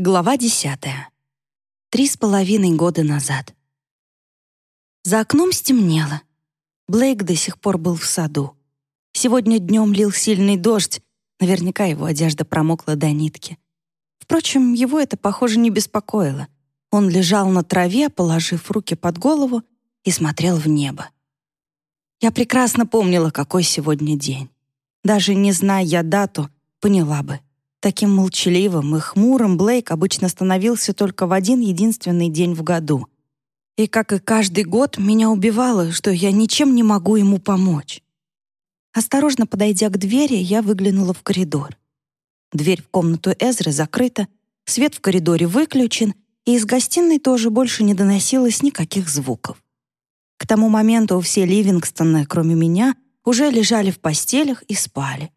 Глава десятая. Три с половиной года назад. За окном стемнело. Блейк до сих пор был в саду. Сегодня днем лил сильный дождь, наверняка его одежда промокла до нитки. Впрочем, его это, похоже, не беспокоило. Он лежал на траве, положив руки под голову, и смотрел в небо. Я прекрасно помнила, какой сегодня день. Даже не зная дату, поняла бы — Таким молчаливым и хмурым Блейк обычно становился только в один единственный день в году. И, как и каждый год, меня убивало, что я ничем не могу ему помочь. Осторожно подойдя к двери, я выглянула в коридор. Дверь в комнату Эзры закрыта, свет в коридоре выключен, и из гостиной тоже больше не доносилось никаких звуков. К тому моменту все Ливингстоны, кроме меня, уже лежали в постелях и спали.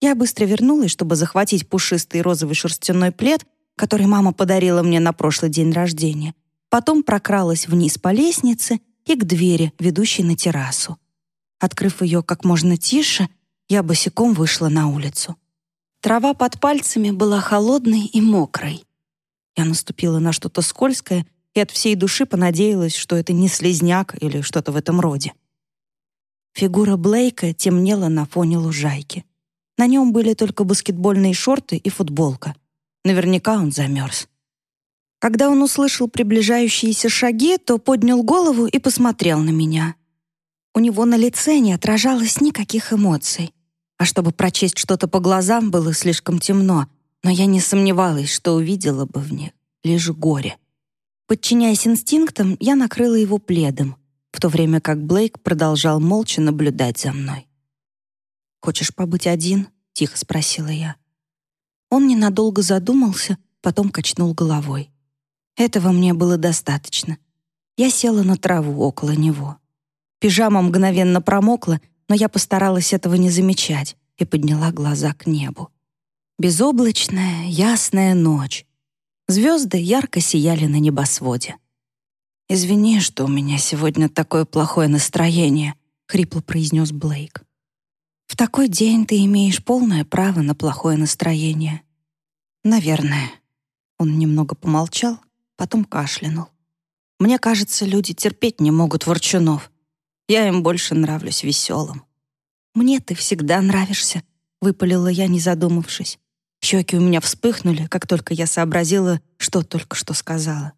Я быстро вернулась, чтобы захватить пушистый розовый шерстяной плед, который мама подарила мне на прошлый день рождения. Потом прокралась вниз по лестнице и к двери, ведущей на террасу. Открыв ее как можно тише, я босиком вышла на улицу. Трава под пальцами была холодной и мокрой. Я наступила на что-то скользкое и от всей души понадеялась, что это не слезняк или что-то в этом роде. Фигура Блейка темнела на фоне лужайки. На нем были только баскетбольные шорты и футболка. Наверняка он замерз. Когда он услышал приближающиеся шаги, то поднял голову и посмотрел на меня. У него на лице не отражалось никаких эмоций. А чтобы прочесть что-то по глазам, было слишком темно, но я не сомневалась, что увидела бы в них лишь горе. Подчиняясь инстинктам, я накрыла его пледом, в то время как Блейк продолжал молча наблюдать за мной. «Хочешь побыть один?» — тихо спросила я. Он ненадолго задумался, потом качнул головой. Этого мне было достаточно. Я села на траву около него. Пижама мгновенно промокла, но я постаралась этого не замечать и подняла глаза к небу. Безоблачная, ясная ночь. Звезды ярко сияли на небосводе. «Извини, что у меня сегодня такое плохое настроение», — хрипло произнес Блейк. В такой день ты имеешь полное право на плохое настроение. Наверное. Он немного помолчал, потом кашлянул. Мне кажется, люди терпеть не могут ворчунов. Я им больше нравлюсь веселым. Мне ты всегда нравишься, выпалила я, не задумавшись. Щеки у меня вспыхнули, как только я сообразила, что только что сказала.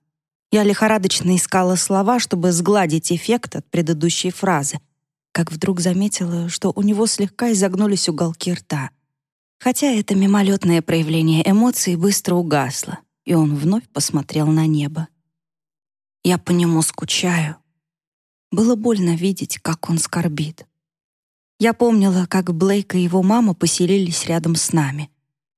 Я лихорадочно искала слова, чтобы сгладить эффект от предыдущей фразы — как вдруг заметила, что у него слегка изогнулись уголки рта. Хотя это мимолетное проявление эмоций быстро угасло, и он вновь посмотрел на небо. Я по нему скучаю. Было больно видеть, как он скорбит. Я помнила, как Блейк и его мама поселились рядом с нами.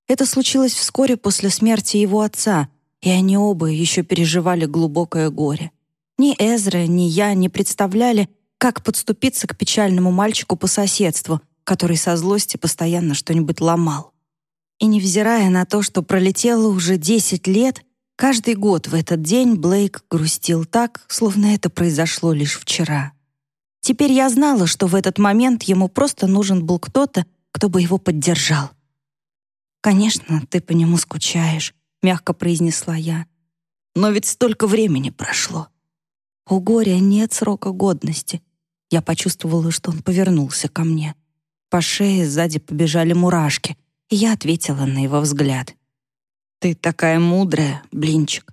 Это случилось вскоре после смерти его отца, и они оба еще переживали глубокое горе. Ни Эзра, ни я не представляли, как подступиться к печальному мальчику по соседству, который со злости постоянно что-нибудь ломал? И невзирая на то, что пролетело уже 10 лет, каждый год в этот день Блейк грустил так, словно это произошло лишь вчера. Теперь я знала, что в этот момент ему просто нужен был кто-то, кто бы его поддержал. «Конечно, ты по нему скучаешь», — мягко произнесла я. «Но ведь столько времени прошло. У горя нет срока годности. Я почувствовала, что он повернулся ко мне. По шее сзади побежали мурашки, и я ответила на его взгляд. «Ты такая мудрая, блинчик».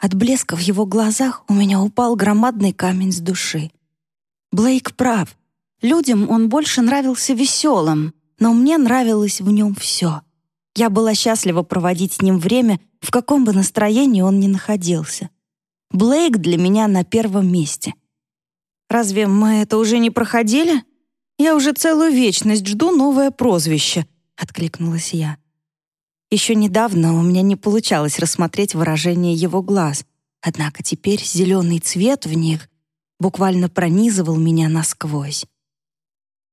От блеска в его глазах у меня упал громадный камень с души. Блейк прав. Людям он больше нравился веселым, но мне нравилось в нем все. Я была счастлива проводить с ним время, в каком бы настроении он ни находился. Блейк для меня на первом месте — Разве мы это уже не проходили? Я уже целую вечность жду новое прозвище», — откликнулась я. Еще недавно у меня не получалось рассмотреть выражение его глаз, однако теперь зеленый цвет в них буквально пронизывал меня насквозь.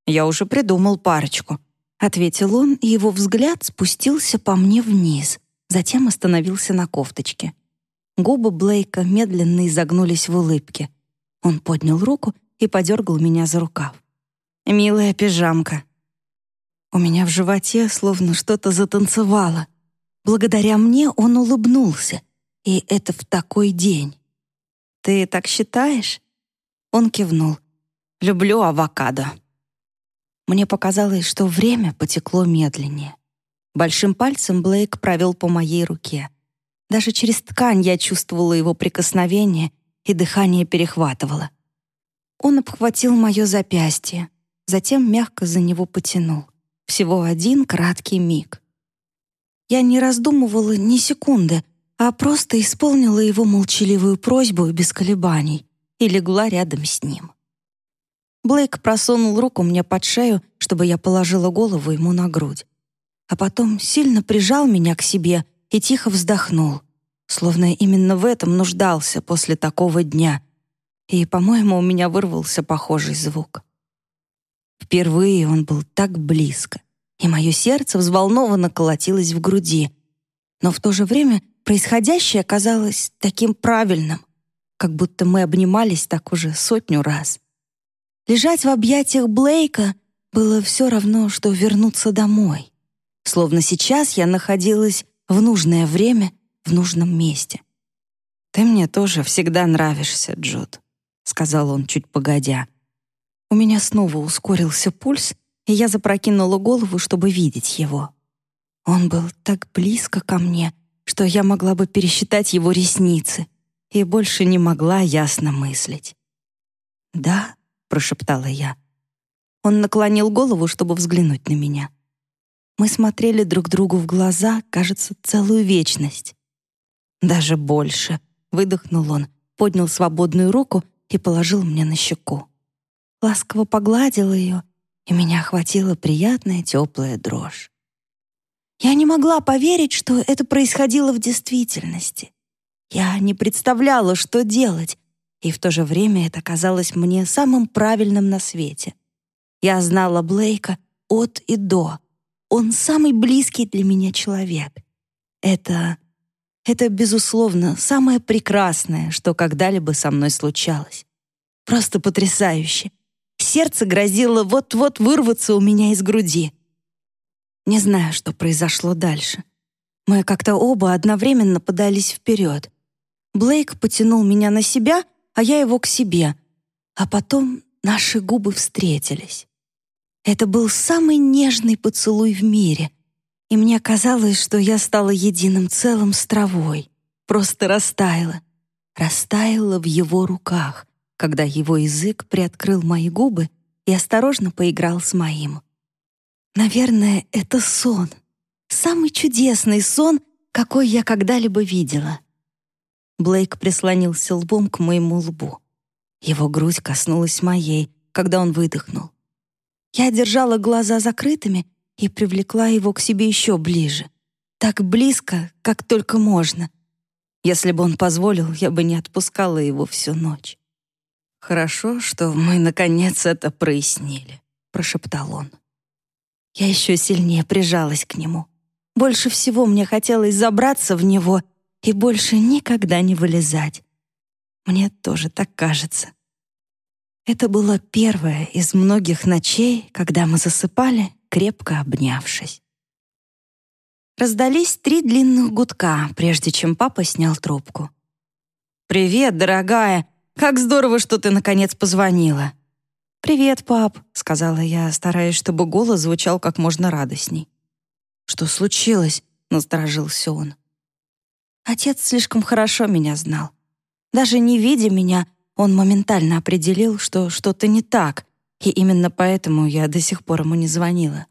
«Я уже придумал парочку», — ответил он, и его взгляд спустился по мне вниз, затем остановился на кофточке. Губы Блейка медленно изогнулись в улыбке. Он поднял руку и подергал меня за рукав. «Милая пижамка». У меня в животе словно что-то затанцевало. благодаря мне он улыбнулся, и это в такой день. «Ты так считаешь?» Он кивнул. «Люблю авокадо». Мне показалось, что время потекло медленнее. Большим пальцем Блейк провел по моей руке. Даже через ткань я чувствовала его прикосновение, и дыхание перехватывало. Он обхватил мое запястье, затем мягко за него потянул. Всего один краткий миг. Я не раздумывала ни секунды, а просто исполнила его молчаливую просьбу без колебаний и легла рядом с ним. Блейк просунул руку мне под шею, чтобы я положила голову ему на грудь. А потом сильно прижал меня к себе и тихо вздохнул, словно именно в этом нуждался после такого дня. И, по-моему, у меня вырвался похожий звук. Впервые он был так близко, и мое сердце взволнованно колотилось в груди. Но в то же время происходящее казалось таким правильным, как будто мы обнимались так уже сотню раз. Лежать в объятиях Блейка было все равно, что вернуться домой. Словно сейчас я находилась в нужное время в нужном месте. «Ты мне тоже всегда нравишься, Джуд», — сказал он чуть погодя. У меня снова ускорился пульс, и я запрокинула голову, чтобы видеть его. Он был так близко ко мне, что я могла бы пересчитать его ресницы и больше не могла ясно мыслить. «Да», — прошептала я. Он наклонил голову, чтобы взглянуть на меня. Мы смотрели друг другу в глаза, кажется, целую вечность. Даже больше, выдохнул он, поднял свободную руку и положил мне на щеку. Ласково погладил ее, и меня охватила приятная теплая дрожь. Я не могла поверить, что это происходило в действительности. Я не представляла, что делать, и в то же время это казалось мне самым правильным на свете. Я знала Блейка от и до. Он самый близкий для меня человек. Это... это, безусловно, самое прекрасное, что когда-либо со мной случалось. Просто потрясающе. Сердце грозило вот-вот вырваться у меня из груди. Не знаю, что произошло дальше. Мы как-то оба одновременно подались вперед. Блейк потянул меня на себя — а я его к себе. А потом наши губы встретились. Это был самый нежный поцелуй в мире, и мне казалось, что я стала единым целым с травой, просто растаяла, растаяла в его руках, когда его язык приоткрыл мои губы и осторожно поиграл с моим. Наверное, это сон, самый чудесный сон, какой я когда-либо видела. Блейк прислонился лбом к моему лбу. Его грудь коснулась моей, когда он выдохнул. Я держала глаза закрытыми и привлекла его к себе еще ближе. Так близко, как только можно. Если бы он позволил, я бы не отпускала его всю ночь. «Хорошо, что мы, наконец, это прояснили», — прошептал он. Я еще сильнее прижалась к нему. Больше всего мне хотелось забраться в него — и больше никогда не вылезать. Мне тоже так кажется. Это было первое из многих ночей, когда мы засыпали, крепко обнявшись. Раздались три длинных гудка, прежде чем папа снял трубку. «Привет, дорогая! Как здорово, что ты наконец позвонила!» «Привет, пап», — сказала я, стараясь, чтобы голос звучал как можно радостней. «Что случилось?» — насторожился он. Отец слишком хорошо меня знал. Даже не видя меня, он моментально определил, что что-то не так, и именно поэтому я до сих пор ему не звонила.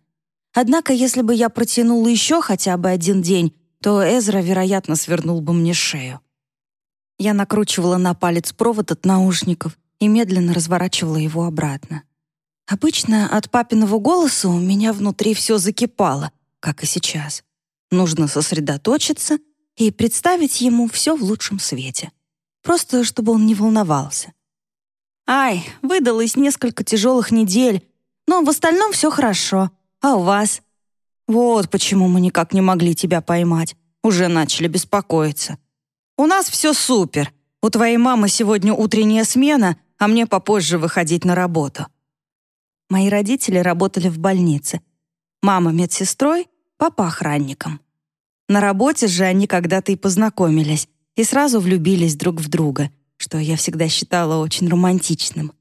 Однако, если бы я протянула еще хотя бы один день, то Эзра, вероятно, свернул бы мне шею. Я накручивала на палец провод от наушников и медленно разворачивала его обратно. Обычно от папиного голоса у меня внутри все закипало, как и сейчас. Нужно сосредоточиться — и представить ему все в лучшем свете. Просто чтобы он не волновался. «Ай, выдалось несколько тяжелых недель, но в остальном все хорошо. А у вас?» «Вот почему мы никак не могли тебя поймать. Уже начали беспокоиться. У нас все супер. У твоей мамы сегодня утренняя смена, а мне попозже выходить на работу». Мои родители работали в больнице. Мама медсестрой, папа охранником. На работе же они когда-то и познакомились, и сразу влюбились друг в друга, что я всегда считала очень романтичным.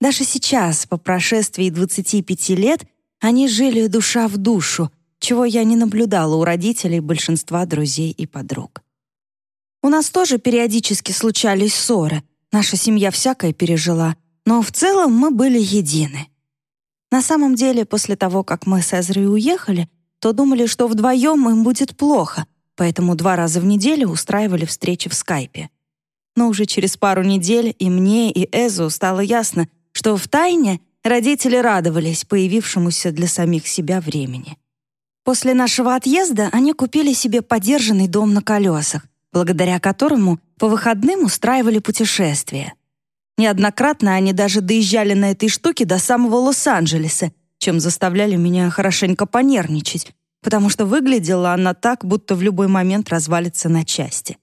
Даже сейчас, по прошествии 25 лет, они жили душа в душу, чего я не наблюдала у родителей большинства друзей и подруг. У нас тоже периодически случались ссоры. Наша семья всякое пережила, но в целом мы были едины. На самом деле, после того, как мы с Эзрой уехали, то думали, что вдвоем им будет плохо, поэтому два раза в неделю устраивали встречи в скайпе. Но уже через пару недель и мне, и Эзу стало ясно, что в тайне родители радовались появившемуся для самих себя времени. После нашего отъезда они купили себе подержанный дом на колесах, благодаря которому по выходным устраивали путешествия. Неоднократно они даже доезжали на этой штуке до самого Лос-Анджелеса, чем заставляли меня хорошенько понервничать, потому что выглядела она так, будто в любой момент развалится на части.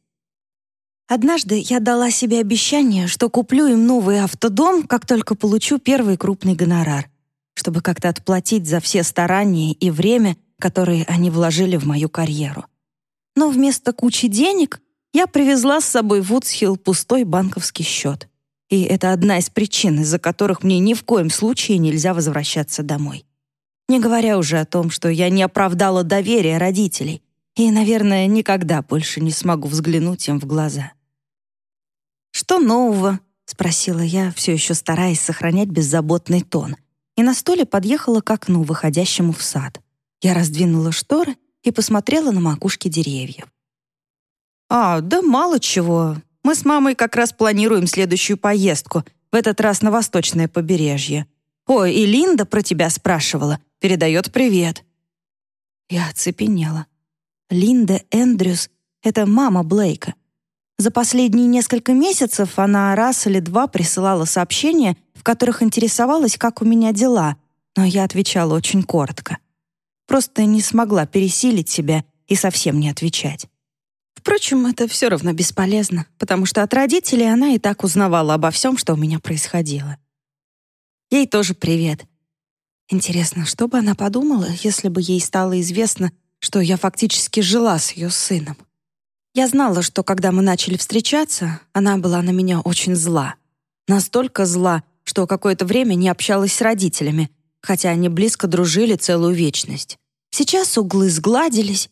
Однажды я дала себе обещание, что куплю им новый автодом, как только получу первый крупный гонорар, чтобы как-то отплатить за все старания и время, которые они вложили в мою карьеру. Но вместо кучи денег я привезла с собой в Вудсхилл пустой банковский счет. И это одна из причин, из-за которых мне ни в коем случае нельзя возвращаться домой. Не говоря уже о том, что я не оправдала доверие родителей и, наверное, никогда больше не смогу взглянуть им в глаза. «Что нового?» — спросила я, все еще стараясь сохранять беззаботный тон, и на столе подъехала к окну, выходящему в сад. Я раздвинула шторы и посмотрела на макушки деревьев. «А, да мало чего. Мы с мамой как раз планируем следующую поездку, в этот раз на восточное побережье. Ой, и Линда про тебя спрашивала, передает привет». Я оцепенела. Линда Эндрюс — это мама Блейка. За последние несколько месяцев она раз или два присылала сообщения, в которых интересовалась, как у меня дела, но я отвечала очень коротко. Просто не смогла пересилить себя и совсем не отвечать. Впрочем, это все равно бесполезно, потому что от родителей она и так узнавала обо всем, что у меня происходило. Ей тоже привет. Интересно, что бы она подумала, если бы ей стало известно, что я фактически жила с ее сыном? Я знала, что когда мы начали встречаться, она была на меня очень зла. Настолько зла, что какое-то время не общалась с родителями, хотя они близко дружили целую вечность. Сейчас углы сгладились,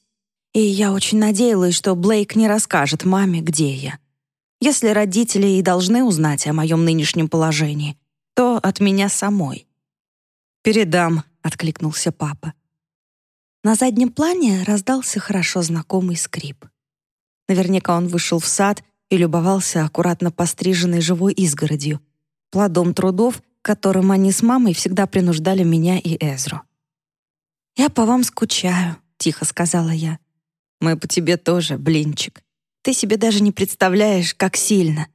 и я очень надеялась, что Блейк не расскажет маме, где я. Если родители и должны узнать о моем нынешнем положении, то от меня самой. «Передам», — откликнулся папа. На заднем плане раздался хорошо знакомый скрип. Наверняка он вышел в сад и любовался аккуратно постриженной живой изгородью, плодом трудов, которым они с мамой всегда принуждали меня и Эзру. «Я по вам скучаю», — тихо сказала я. «Мы по тебе тоже, блинчик. Ты себе даже не представляешь, как сильно».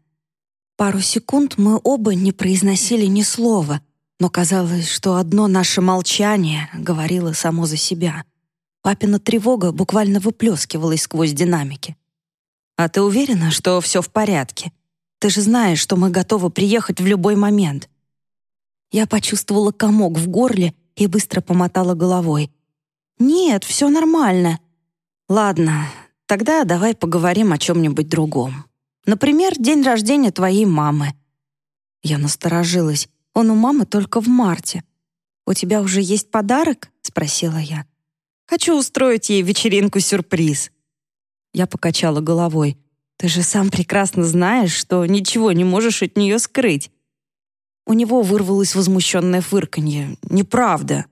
Пару секунд мы оба не произносили ни слова, но казалось, что одно наше молчание говорило само за себя. Папина тревога буквально выплескивалась сквозь динамики. «А ты уверена, что все в порядке? Ты же знаешь, что мы готовы приехать в любой момент». Я почувствовала комок в горле и быстро помотала головой. «Нет, все нормально». «Ладно, тогда давай поговорим о чем-нибудь другом. Например, день рождения твоей мамы». Я насторожилась. Он у мамы только в марте. «У тебя уже есть подарок?» — спросила я. «Хочу устроить ей вечеринку-сюрприз». Я покачала головой. «Ты же сам прекрасно знаешь, что ничего не можешь от нее скрыть». У него вырвалось возмущенное фырканье. «Неправда».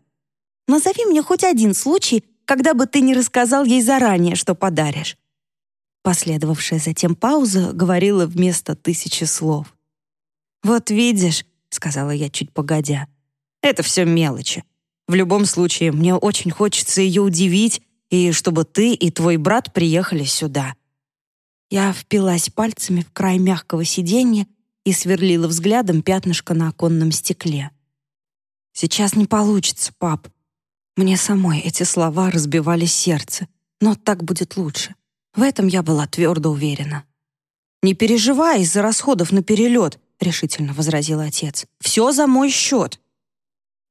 «Назови мне хоть один случай, когда бы ты не рассказал ей заранее, что подаришь». Последовавшая затем пауза говорила вместо тысячи слов. «Вот видишь», — сказала я чуть погодя, — «это все мелочи. В любом случае, мне очень хочется ее удивить и чтобы ты и твой брат приехали сюда». Я впилась пальцами в край мягкого сиденья и сверлила взглядом пятнышко на оконном стекле. «Сейчас не получится, пап». Мне самой эти слова разбивали сердце, но так будет лучше. В этом я была твердо уверена. «Не переживай из-за расходов на перелет», — решительно возразил отец. «Все за мой счет».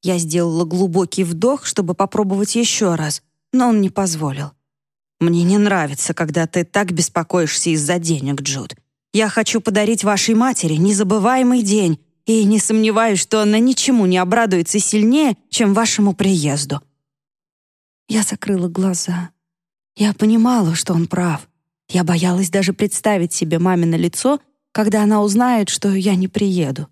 Я сделала глубокий вдох, чтобы попробовать еще раз, но он не позволил. «Мне не нравится, когда ты так беспокоишься из-за денег, Джуд. Я хочу подарить вашей матери незабываемый день и не сомневаюсь, что она ничему не обрадуется сильнее, чем вашему приезду». Я закрыла глаза. Я понимала, что он прав. Я боялась даже представить себе мамино лицо, когда она узнает, что я не приеду.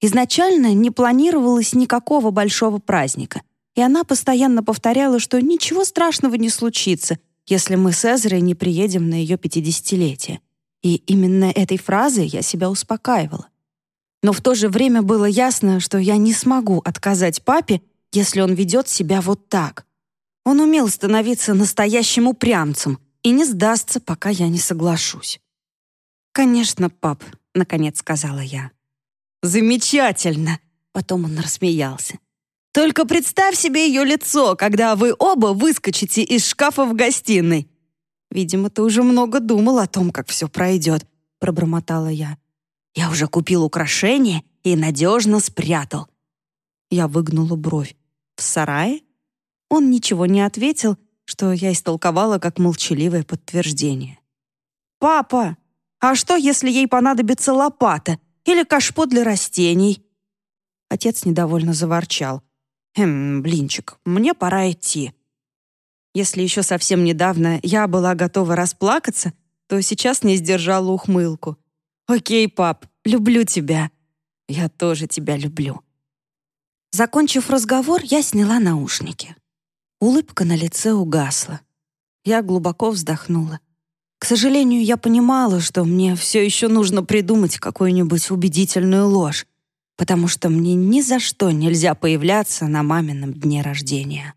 Изначально не планировалось никакого большого праздника, и она постоянно повторяла, что ничего страшного не случится, если мы с Эзрой не приедем на ее пятидесятилетие. И именно этой фразой я себя успокаивала. Но в то же время было ясно, что я не смогу отказать папе, если он ведет себя вот так. Он умел становиться настоящим упрямцем и не сдастся, пока я не соглашусь. «Конечно, пап», — наконец сказала я. «Замечательно!» — потом он рассмеялся. «Только представь себе ее лицо, когда вы оба выскочите из шкафа в гостиной. Видимо, ты уже много думал о том, как все пройдет», — пробормотала я. «Я уже купил украшение и надежно спрятал». Я выгнула бровь. «В сарае?» Он ничего не ответил, что я истолковала как молчаливое подтверждение. «Папа, а что, если ей понадобится лопата или кашпо для растений?» Отец недовольно заворчал. «Хм, блинчик, мне пора идти». Если еще совсем недавно я была готова расплакаться, то сейчас не сдержала ухмылку. «Окей, пап, люблю тебя». «Я тоже тебя люблю». Закончив разговор, я сняла наушники. Улыбка на лице угасла. Я глубоко вздохнула. К сожалению, я понимала, что мне все еще нужно придумать какую-нибудь убедительную ложь, потому что мне ни за что нельзя появляться на мамином дне рождения.